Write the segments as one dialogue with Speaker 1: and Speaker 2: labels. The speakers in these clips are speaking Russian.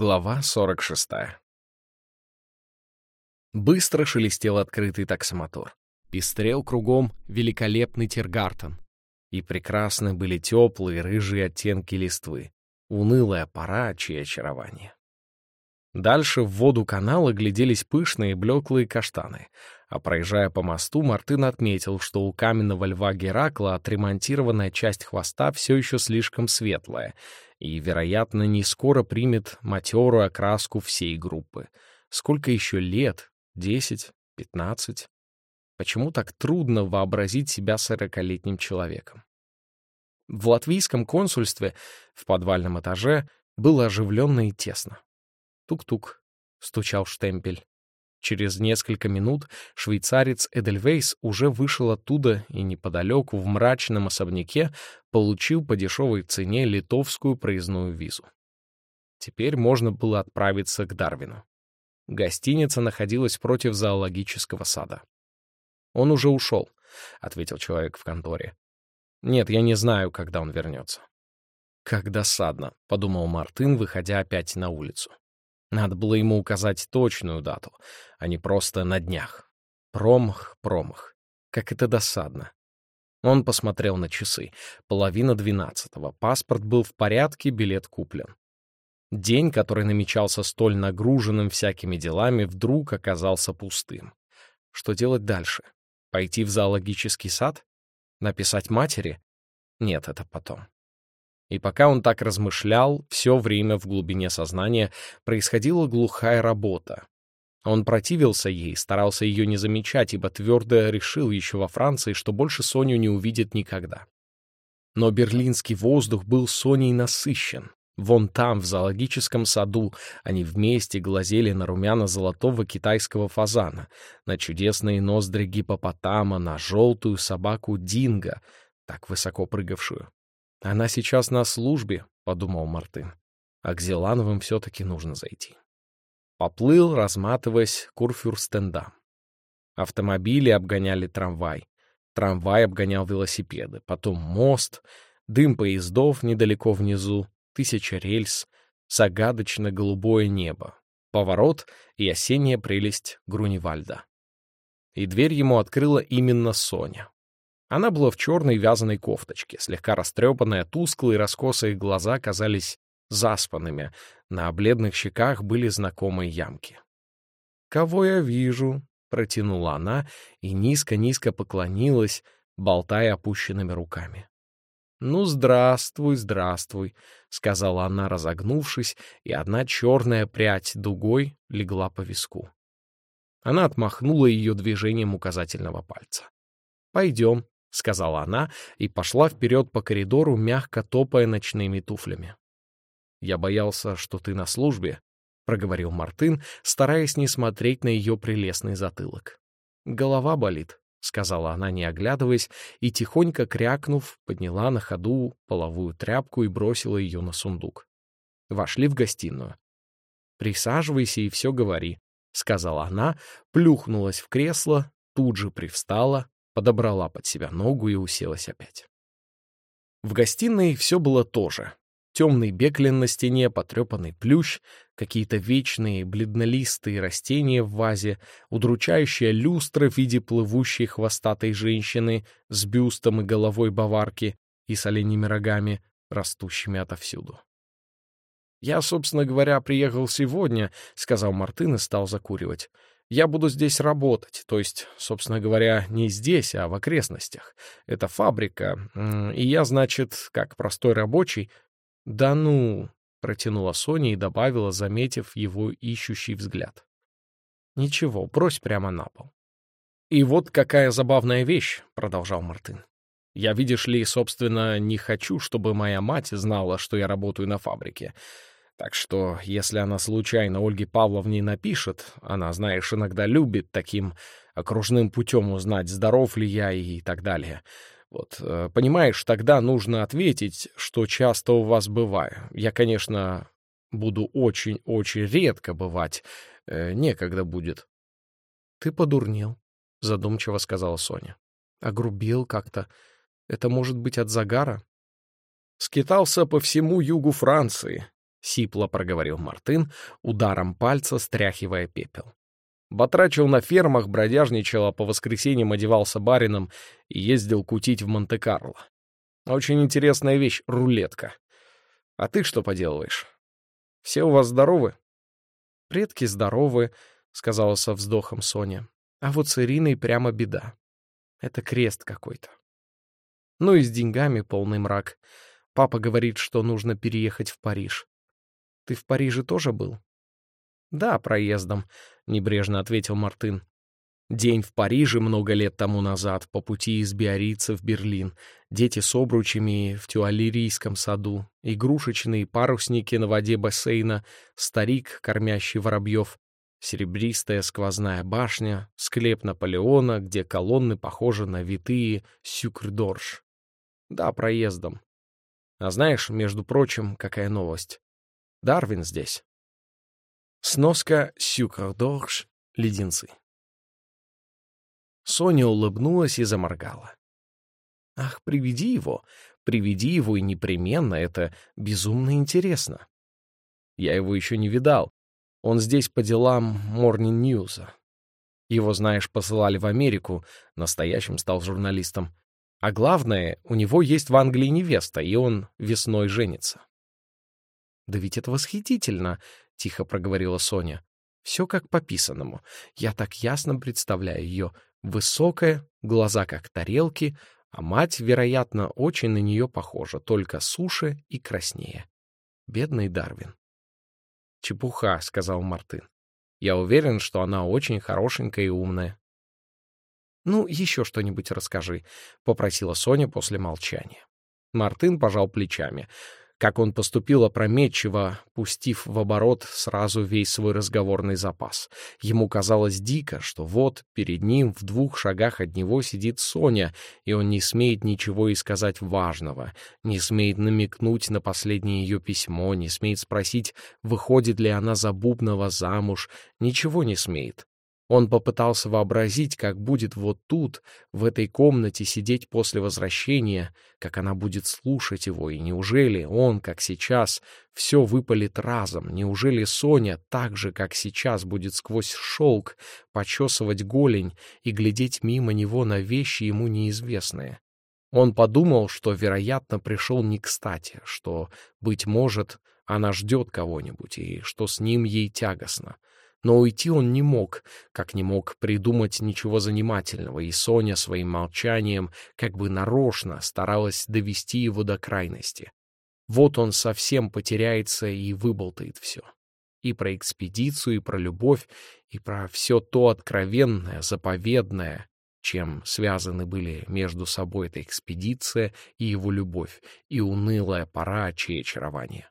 Speaker 1: Глава 46. Быстро шелестел открытый таксомотор. Пестрел кругом великолепный Тиргартен. И прекрасны были теплые рыжие оттенки листвы. Унылая пора, чье очарование. Дальше в воду канала гляделись пышные блеклые каштаны, а проезжая по мосту, Мартын отметил, что у каменного льва Геракла отремонтированная часть хвоста все еще слишком светлая и, вероятно, не скоро примет матерую окраску всей группы. Сколько еще лет? Десять? Пятнадцать? Почему так трудно вообразить себя сорокалетним человеком? В латвийском консульстве в подвальном этаже было оживленно и тесно. Тук-тук, стучал штемпель. Через несколько минут швейцарец Эдельвейс уже вышел оттуда и неподалеку в мрачном особняке получил по дешевой цене литовскую проездную визу. Теперь можно было отправиться к Дарвину. Гостиница находилась против зоологического сада. «Он уже ушел», — ответил человек в конторе. «Нет, я не знаю, когда он вернется». «Как досадно», — подумал Мартын, выходя опять на улицу. Надо было ему указать точную дату, а не просто на днях. Промах, промах. Как это досадно. Он посмотрел на часы. Половина двенадцатого. Паспорт был в порядке, билет куплен. День, который намечался столь нагруженным всякими делами, вдруг оказался пустым. Что делать дальше? Пойти в зоологический сад? Написать матери? Нет, это потом. И пока он так размышлял, все время в глубине сознания происходила глухая работа. Он противился ей, старался ее не замечать, ибо твердо решил еще во Франции, что больше Соню не увидит никогда. Но берлинский воздух был Соней насыщен. Вон там, в зоологическом саду, они вместе глазели на румяна золотого китайского фазана, на чудесные ноздри гипопотама, на желтую собаку Динго, так высоко прыгавшую. «Она сейчас на службе», — подумал Мартын. «А к Зелановым все-таки нужно зайти». Поплыл, разматываясь, Курфюрстендам. Автомобили обгоняли трамвай. Трамвай обгонял велосипеды. Потом мост, дым поездов недалеко внизу, тысяча рельс, загадочно-голубое небо, поворот и осенняя прелесть Груневальда. И дверь ему открыла именно Соня. Она была в черной вязаной кофточке, слегка растрепанная, тусклые раскосые глаза казались заспанными, на бледных щеках были знакомые ямки. «Кого я вижу?» — протянула она и низко-низко поклонилась, болтая опущенными руками. «Ну, здравствуй, здравствуй», — сказала она, разогнувшись, и одна черная прядь дугой легла по виску. Она отмахнула ее движением указательного пальца. «Пойдем», — сказала она и пошла вперед по коридору, мягко топая ночными туфлями. «Я боялся, что ты на службе», — проговорил Мартын, стараясь не смотреть на ее прелестный затылок. «Голова болит», — сказала она, не оглядываясь, и, тихонько крякнув, подняла на ходу половую тряпку и бросила ее на сундук. Вошли в гостиную. «Присаживайся и все говори», — сказала она, плюхнулась в кресло, тут же привстала, подобрала под себя ногу и уселась опять. В гостиной все было то же. Темный беклин на стене, потрепанный плющ, какие-то вечные бледнолистые растения в вазе, удручающая люстра в виде плывущей хвостатой женщины с бюстом и головой баварки и с оленями рогами, растущими отовсюду. «Я, собственно говоря, приехал сегодня», — сказал Мартын и стал закуривать. Я буду здесь работать, то есть, собственно говоря, не здесь, а в окрестностях. Это фабрика, и я, значит, как простой рабочий... Да ну, протянула Соня и добавила, заметив его ищущий взгляд. Ничего, брось прямо на пол. И вот какая забавная вещь, продолжал Мартын. Я, видишь ли, собственно, не хочу, чтобы моя мать знала, что я работаю на фабрике. Так что, если она случайно Ольге Павловне напишет, она, знаешь, иногда любит таким окружным путем узнать, здоров ли я и так далее. Вот, э, понимаешь, тогда нужно ответить, что часто у вас бываю. Я, конечно, буду очень-очень редко бывать. Э, некогда будет. — Ты подурнел, — задумчиво сказала Соня. — Огрубел как-то. Это может быть от загара? Скитался по всему югу Франции, сипло проговорил Мартын, ударом пальца стряхивая пепел. Батрачил на фермах, бродяжничал, а по воскресеньям одевался барином и ездил кутить в Монте-Карло. Очень интересная вещь — рулетка. А ты что поделываешь? Все у вас здоровы? Предки здоровы, — сказала со вздохом Соня. А вот с Ириной прямо беда. Это крест какой-то. Ну и с деньгами полный мрак. Папа говорит, что нужно переехать в Париж. Ты в Париже тоже был? Да, проездом, небрежно ответил Мартын. День в Париже много лет тому назад, по пути из Биорица в Берлин. Дети с обручами в Тюалерийском саду, игрушечные парусники на воде бассейна, старик, кормящий воробьев, серебристая сквозная башня, склеп Наполеона, где колонны похожи на витые сюкрдорж. Да, проездом. А знаешь, между прочим, какая новость? Дарвин здесь. Сноска сюкрдорж — леденцы. Соня улыбнулась и заморгала. «Ах, приведи его, приведи его и непременно, это безумно интересно. Я его еще не видал. Он здесь по делам Morning News. Его, знаешь, посылали в Америку, настоящим стал журналистом. А главное, у него есть в Англии невеста, и он весной женится. «Да ведь это восхитительно», — тихо проговорила Соня. «Все как по писанному. Я так ясно представляю ее. Высокая, глаза как тарелки, а мать, вероятно, очень на нее похожа, только суше и краснее. Бедный Дарвин. «Чепуха», — сказал Мартын. «Я уверен, что она очень хорошенькая и умная». «Ну, еще что-нибудь расскажи», — попросила Соня после молчания. Мартын пожал плечами как он поступил опрометчиво, пустив в оборот сразу весь свой разговорный запас. Ему казалось дико, что вот перед ним в двух шагах от него сидит Соня, и он не смеет ничего и сказать важного, не смеет намекнуть на последнее ее письмо, не смеет спросить, выходит ли она за Бубнова замуж, ничего не смеет. Он попытался вообразить, как будет вот тут, в этой комнате, сидеть после возвращения, как она будет слушать его, и неужели он, как сейчас, все выпалит разом, неужели Соня так же, как сейчас, будет сквозь шелк почесывать голень и глядеть мимо него на вещи ему неизвестные? Он подумал, что, вероятно, пришел не кстати, что, быть может, она ждет кого-нибудь, и что с ним ей тягостно — но уйти он не мог, как не мог придумать ничего занимательного, и Соня своим молчанием как бы нарочно старалась довести его до крайности. Вот он совсем потеряется и выболтает все. И про экспедицию, и про любовь, и про все то откровенное, заповедное, чем связаны были между собой эта экспедиция и его любовь, и унылая пора чьи очарования.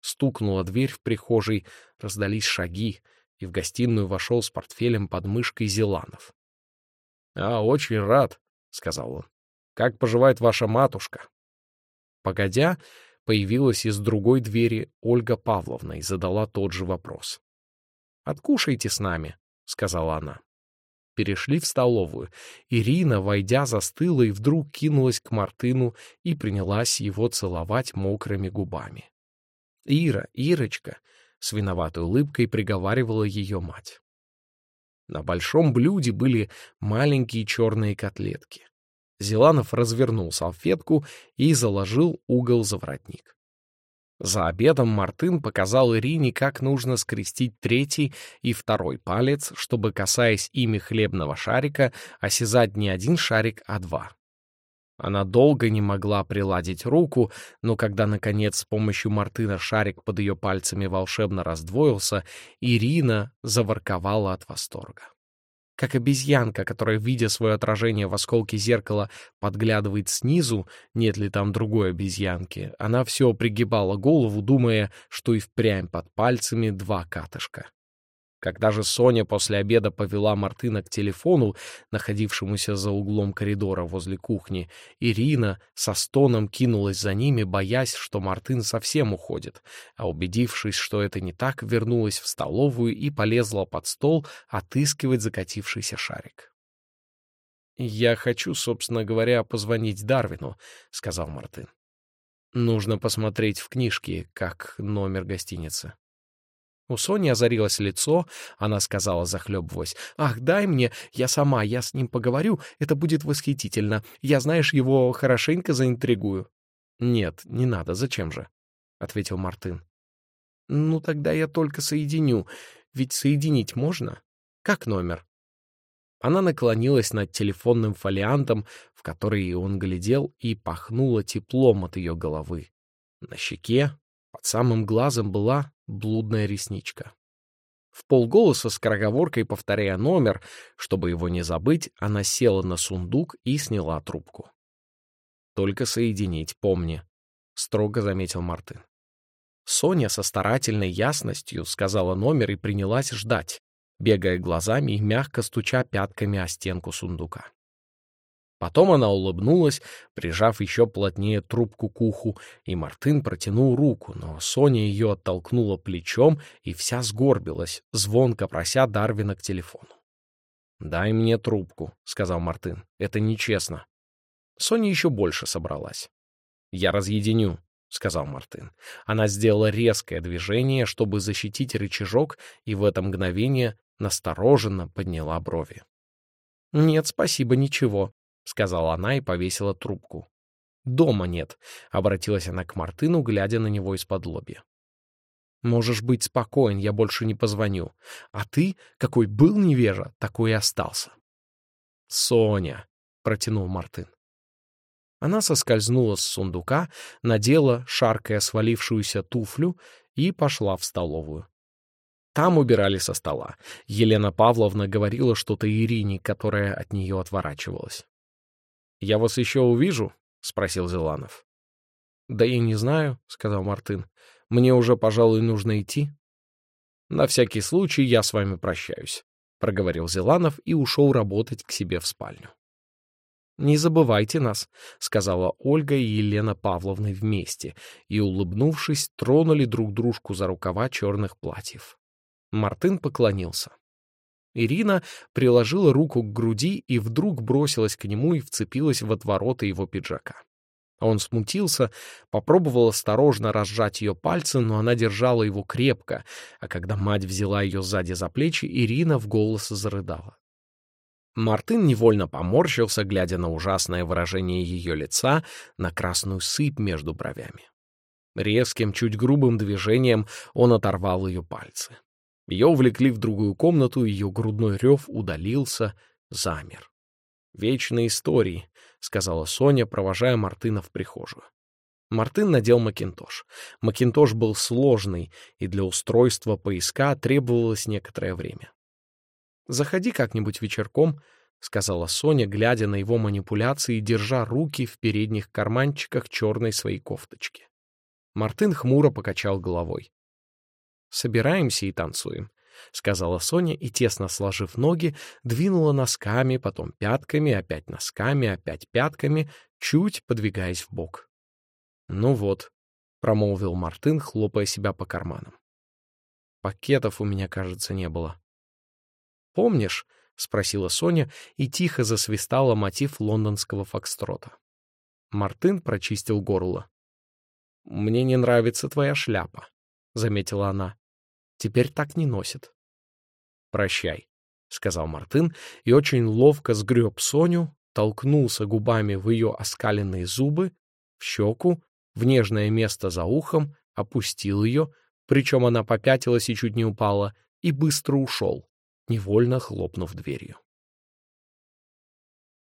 Speaker 1: Стукнула дверь в прихожей, раздались шаги, и в гостиную вошел с портфелем под мышкой Зеланов. — А, очень рад, — сказал он. — Как поживает ваша матушка? Погодя, появилась из другой двери Ольга Павловна и задала тот же вопрос. — Откушайте с нами, — сказала она. Перешли в столовую. Ирина, войдя, застыла и вдруг кинулась к Мартыну и принялась его целовать мокрыми губами. «Ира, Ирочка, с виноватой улыбкой приговаривала ее мать. На большом блюде были маленькие черные котлетки. Зеланов развернул салфетку и заложил угол за воротник. За обедом Мартын показал Ирине, как нужно скрестить третий и второй палец, чтобы, касаясь ими хлебного шарика, осязать не один шарик, а два. Она долго не могла приладить руку, но когда, наконец, с помощью Мартына шарик под ее пальцами волшебно раздвоился, Ирина заворковала от восторга. Как обезьянка, которая, видя свое отражение в осколке зеркала, подглядывает снизу, нет ли там другой обезьянки, она все пригибала голову, думая, что и впрямь под пальцами два катышка. Когда же Соня после обеда повела Мартына к телефону, находившемуся за углом коридора возле кухни, Ирина со стоном кинулась за ними, боясь, что Мартын совсем уходит, а убедившись, что это не так, вернулась в столовую и полезла под стол отыскивать закатившийся шарик. «Я хочу, собственно говоря, позвонить Дарвину», — сказал Мартын. Нужно посмотреть в книжке, как номер гостиницы. У Сони озарилось лицо, она сказала, захлебываясь, «Ах, дай мне, я сама, я с ним поговорю, это будет восхитительно. Я, знаешь, его хорошенько заинтригую». «Нет, не надо, зачем же?» — ответил Мартын. «Ну, тогда я только соединю. Ведь соединить можно? Как номер?» Она наклонилась над телефонным фолиантом, в который он глядел, и пахнула теплом от ее головы. На щеке, под самым глазом была блудная ресничка. В полголоса скороговоркой повторяя номер, чтобы его не забыть, она села на сундук и сняла трубку. «Только соединить, помни», — строго заметил Мартын. Соня со старательной ясностью сказала номер и принялась ждать, бегая глазами и мягко стуча пятками о стенку сундука. Потом она улыбнулась, прижав еще плотнее трубку к уху, и Мартын протянул руку, но Соня ее оттолкнула плечом и вся сгорбилась, звонко прося Дарвина к телефону. «Дай мне трубку», — сказал Мартын. «Это нечестно». Соня еще больше собралась. «Я разъединю», — сказал Мартын. Она сделала резкое движение, чтобы защитить рычажок, и в это мгновение настороженно подняла брови. «Нет, спасибо, ничего», — сказала она и повесила трубку. «Дома нет», — обратилась она к Мартыну, глядя на него из-под лобья. «Можешь быть спокоен, я больше не позвоню. А ты, какой был невежа, такой и остался». «Соня», — протянул Мартын. Она соскользнула с сундука, надела, шаркая свалившуюся туфлю, и пошла в столовую. Там убирали со стола. Елена Павловна говорила что-то Ирине, которая от нее отворачивалась. «Я вас еще увижу?» — спросил Зеланов. «Да я не знаю», — сказал Мартын. «Мне уже, пожалуй, нужно идти». «На всякий случай я с вами прощаюсь», — проговорил Зеланов и ушел работать к себе в спальню. «Не забывайте нас», — сказала Ольга и Елена Павловна вместе, и, улыбнувшись, тронули друг дружку за рукава черных платьев. Мартын поклонился. Ирина приложила руку к груди и вдруг бросилась к нему и вцепилась в отвороты его пиджака. Он смутился, попробовал осторожно разжать ее пальцы, но она держала его крепко, а когда мать взяла ее сзади за плечи, Ирина в голос зарыдала. Мартын невольно поморщился, глядя на ужасное выражение ее лица, на красную сыпь между бровями. Резким, чуть грубым движением он оторвал ее пальцы. Ее увлекли в другую комнату, ее грудной рев удалился, замер. «Вечные истории», — сказала Соня, провожая Мартына в прихожую. Мартын надел макинтош. Макинтош был сложный, и для устройства поиска требовалось некоторое время. «Заходи как-нибудь вечерком», — сказала Соня, глядя на его манипуляции и держа руки в передних карманчиках черной своей кофточки. Мартын хмуро покачал головой. Собираемся и танцуем», — сказала Соня и, тесно сложив ноги, двинула носками, потом пятками, опять носками, опять пятками, чуть подвигаясь в бок. «Ну вот», — промолвил Мартын, хлопая себя по карманам. «Пакетов у меня, кажется, не было». «Помнишь?» — спросила Соня и тихо засвистала мотив лондонского фокстрота. Мартын прочистил горло. «Мне не нравится твоя шляпа», — заметила она. Теперь так не носит. «Прощай», — сказал Мартын и очень ловко сгреб Соню, толкнулся губами в ее оскаленные зубы, в щеку, в нежное место за ухом, опустил ее, причем она попятилась и чуть не упала, и быстро ушел, невольно хлопнув дверью.